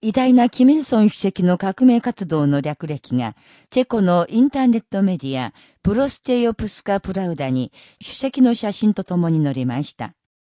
偉大なキミルソン主席の革命活動の略歴が、チェコのインターネットメディア、プロスチェヨプスカ・プラウダに主席の写真とともに載りました。